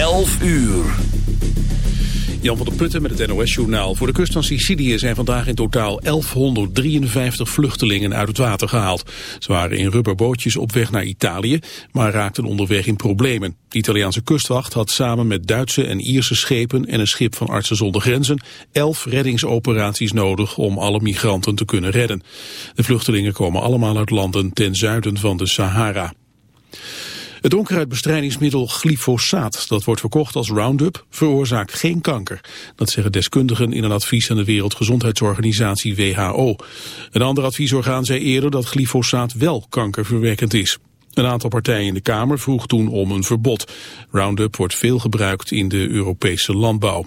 11 uur. Jan van der Putten met het NOS-journaal. Voor de kust van Sicilië zijn vandaag in totaal 1153 vluchtelingen uit het water gehaald. Ze waren in rubberbootjes op weg naar Italië, maar raakten onderweg in problemen. De Italiaanse kustwacht had samen met Duitse en Ierse schepen en een schip van Artsen zonder Grenzen elf reddingsoperaties nodig om alle migranten te kunnen redden. De vluchtelingen komen allemaal uit landen ten zuiden van de Sahara. Het onkruidbestrijdingsmiddel glyfosaat, dat wordt verkocht als Roundup, veroorzaakt geen kanker. Dat zeggen deskundigen in een advies aan de Wereldgezondheidsorganisatie WHO. Een ander adviesorgaan zei eerder dat glyfosaat wel kankerverwekkend is. Een aantal partijen in de Kamer vroeg toen om een verbod. Roundup wordt veel gebruikt in de Europese landbouw.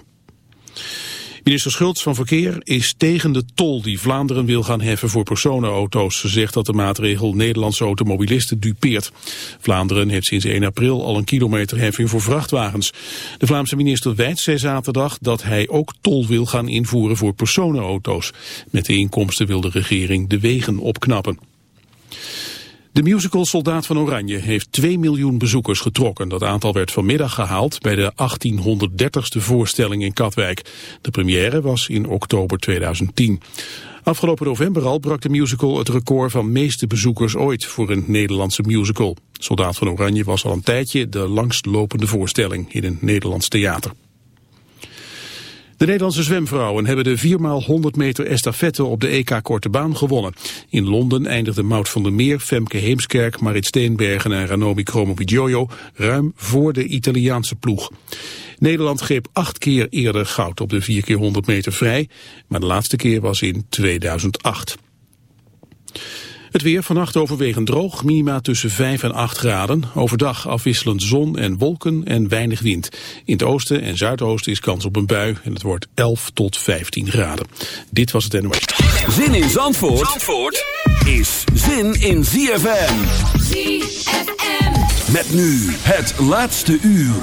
Minister Schultz van Verkeer is tegen de tol die Vlaanderen wil gaan heffen voor personenauto's. Ze zegt dat de maatregel Nederlandse automobilisten dupeert. Vlaanderen heeft sinds 1 april al een kilometerheffing voor vrachtwagens. De Vlaamse minister Wijts zei zaterdag dat hij ook tol wil gaan invoeren voor personenauto's. Met de inkomsten wil de regering de wegen opknappen. De musical Soldaat van Oranje heeft 2 miljoen bezoekers getrokken. Dat aantal werd vanmiddag gehaald bij de 1830ste voorstelling in Katwijk. De première was in oktober 2010. Afgelopen november al brak de musical het record van meeste bezoekers ooit voor een Nederlandse musical. Soldaat van Oranje was al een tijdje de langstlopende voorstelling in een Nederlands theater. De Nederlandse zwemvrouwen hebben de 4x100 meter estafette op de EK Korte Baan gewonnen. In Londen eindigden Mout van der Meer, Femke Heemskerk, Marit Steenbergen en Ranomi Kromowidjojo ruim voor de Italiaanse ploeg. Nederland greep acht keer eerder goud op de 4x100 meter vrij, maar de laatste keer was in 2008. Het weer vannacht overwegend droog, minima tussen 5 en 8 graden. Overdag afwisselend zon en wolken en weinig wind. In het oosten en zuidoosten is kans op een bui en het wordt 11 tot 15 graden. Dit was het NOS. Zin in Zandvoort, Zandvoort is zin in ZFM. ZFM. Met nu het laatste uur.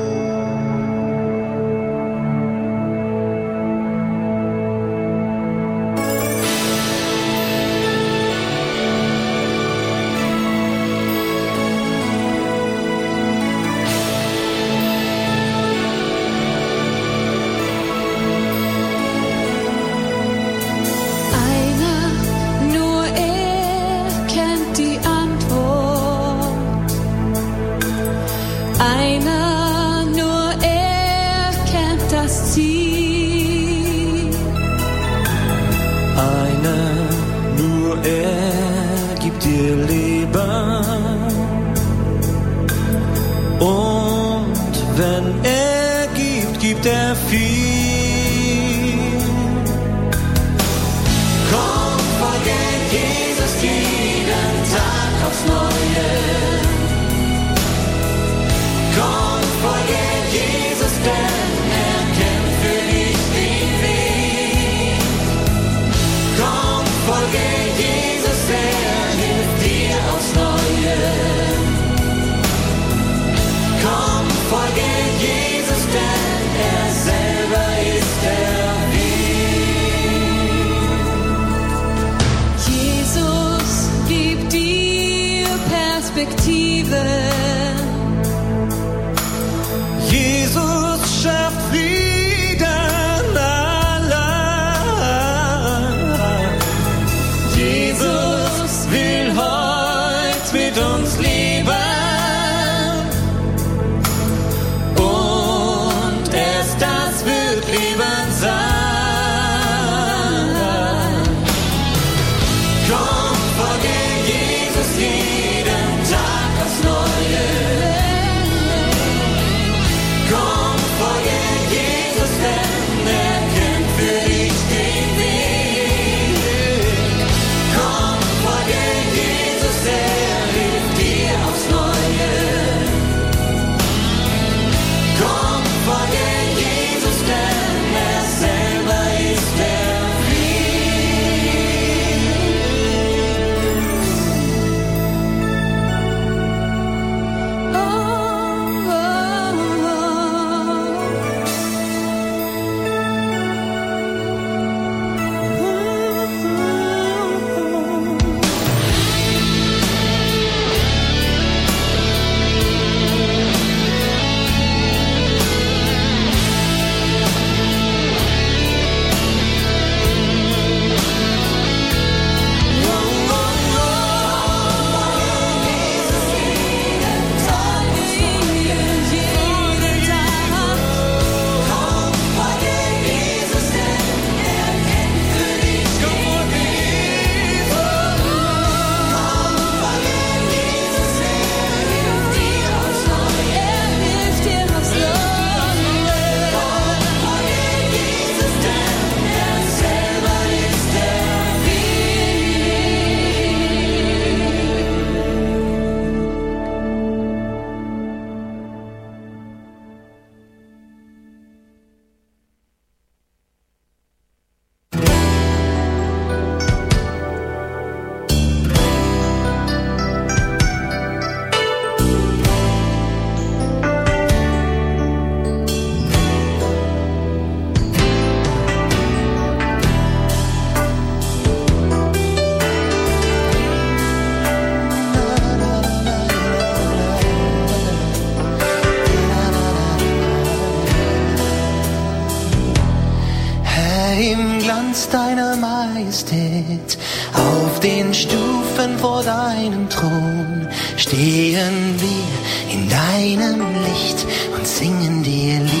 Stehen wir in deinem Licht und singen dir Lieder.